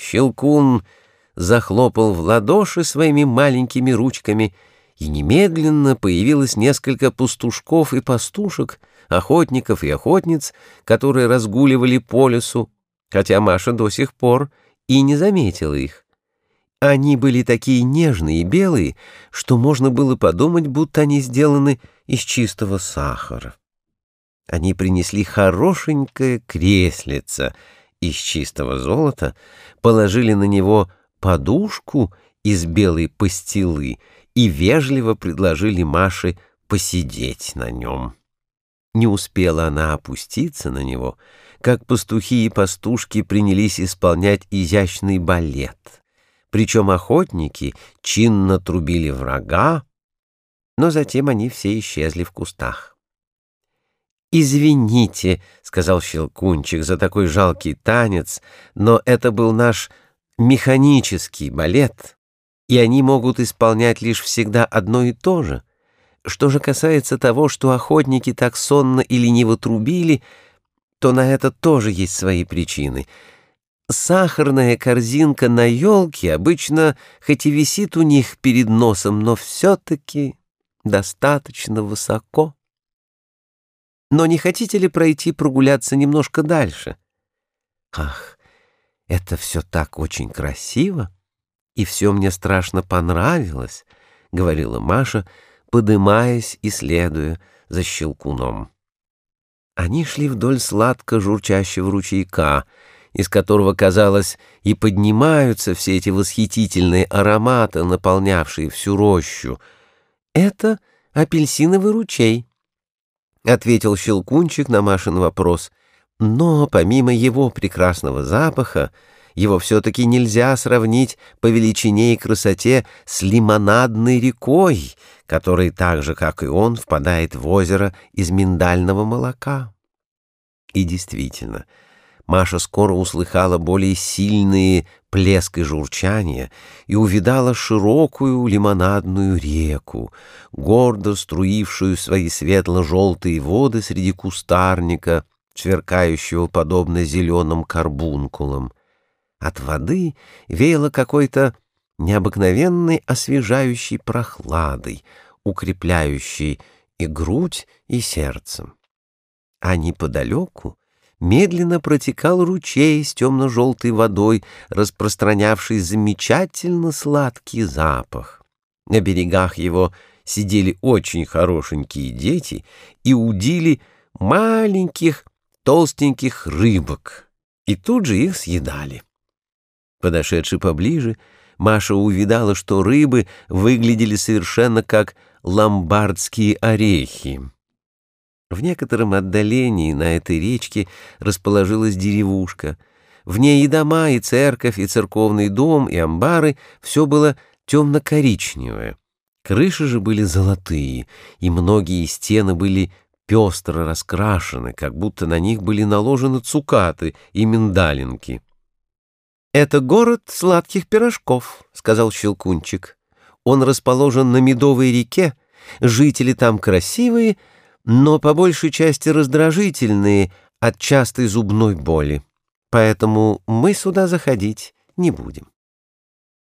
Щелкун захлопал в ладоши своими маленькими ручками, и немедленно появилось несколько пастушков и пастушек, охотников и охотниц, которые разгуливали по лесу, хотя Маша до сих пор и не заметила их. Они были такие нежные и белые, что можно было подумать, будто они сделаны из чистого сахара. Они принесли хорошенькое креслице из чистого золота, положили на него подушку из белой пастилы и вежливо предложили Маше посидеть на нем. Не успела она опуститься на него, как пастухи и пастушки принялись исполнять изящный балет. Причем охотники чинно трубили врага, но затем они все исчезли в кустах. «Извините», — сказал Щелкунчик, — «за такой жалкий танец, но это был наш механический балет, и они могут исполнять лишь всегда одно и то же. Что же касается того, что охотники так сонно и лениво трубили, то на это тоже есть свои причины. Сахарная корзинка на елке обычно хоть и висит у них перед носом, но все-таки достаточно высоко. Но не хотите ли пройти прогуляться немножко дальше? Ах, это все так очень красиво, и все мне страшно понравилось, — говорила Маша, подымаясь и следуя за щелкуном. Они шли вдоль сладко журчащего ручейка, из которого, казалось, и поднимаются все эти восхитительные ароматы, наполнявшие всю рощу. Это апельсиновый ручей, — ответил Щелкунчик на Машин вопрос. Но помимо его прекрасного запаха, его все-таки нельзя сравнить по величине и красоте с лимонадной рекой, которая так же, как и он, впадает в озеро из миндального молока. И действительно, Маша скоро услыхала более сильные плеск и журчание и увидала широкую лимонадную реку, гордо струившую свои светло-желтые воды среди кустарника, сверкающего подобно зеленым карбункулам. От воды веяло какой-то необыкновенной освежающей прохладой, укрепляющей и грудь, и сердце. А неподалеку медленно протекал ручей с темно-желтой водой, распространявший замечательно сладкий запах. На берегах его сидели очень хорошенькие дети и удили маленьких толстеньких рыбок, и тут же их съедали. Подошедши поближе, Маша увидала, что рыбы выглядели совершенно как ломбардские орехи. В некотором отдалении на этой речке расположилась деревушка. В ней и дома, и церковь, и церковный дом, и амбары — все было темно-коричневое. Крыши же были золотые, и многие стены были пестро раскрашены, как будто на них были наложены цукаты и миндалинки. «Это город сладких пирожков», — сказал Щелкунчик. «Он расположен на Медовой реке, жители там красивые, но по большей части раздражительные от частой зубной боли. Поэтому мы сюда заходить не будем.